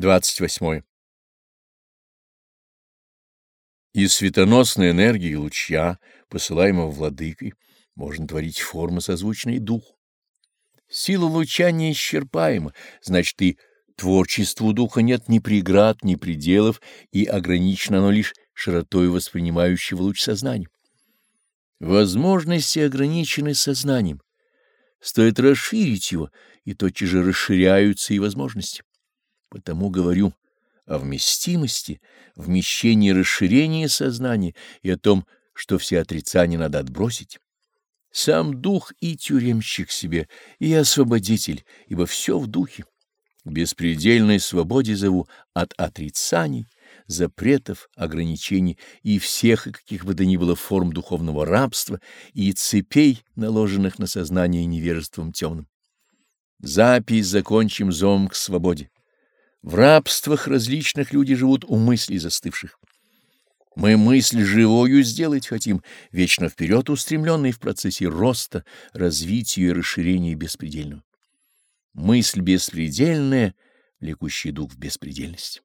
28. Из светоносной энергии луча, посылаемого владыкой, можно творить формы, созвучные духу. Сила луча неисчерпаема, значит, и творчеству духа нет ни преград, ни пределов, и ограничено оно лишь широтой воспринимающего луч сознания. Возможности ограничены сознанием. Стоит расширить его, и тотчас же расширяются и возможности. Потому говорю о вместимости, вмещении расширения сознания и о том, что все отрицания надо отбросить. Сам дух и тюремщик себе, и освободитель, ибо все в духе. К беспредельной свободе зову от отрицаний, запретов, ограничений и всех каких бы то ни было форм духовного рабства и цепей, наложенных на сознание невежеством темным. Запись закончим зовом к свободе. В рабствах различных люди живут у мыслей застывших. Мы мысль живою сделать хотим, вечно вперед устремленный в процессе роста, развития и расширения беспредельного. Мысль беспредельная, влекущий дух в беспредельность.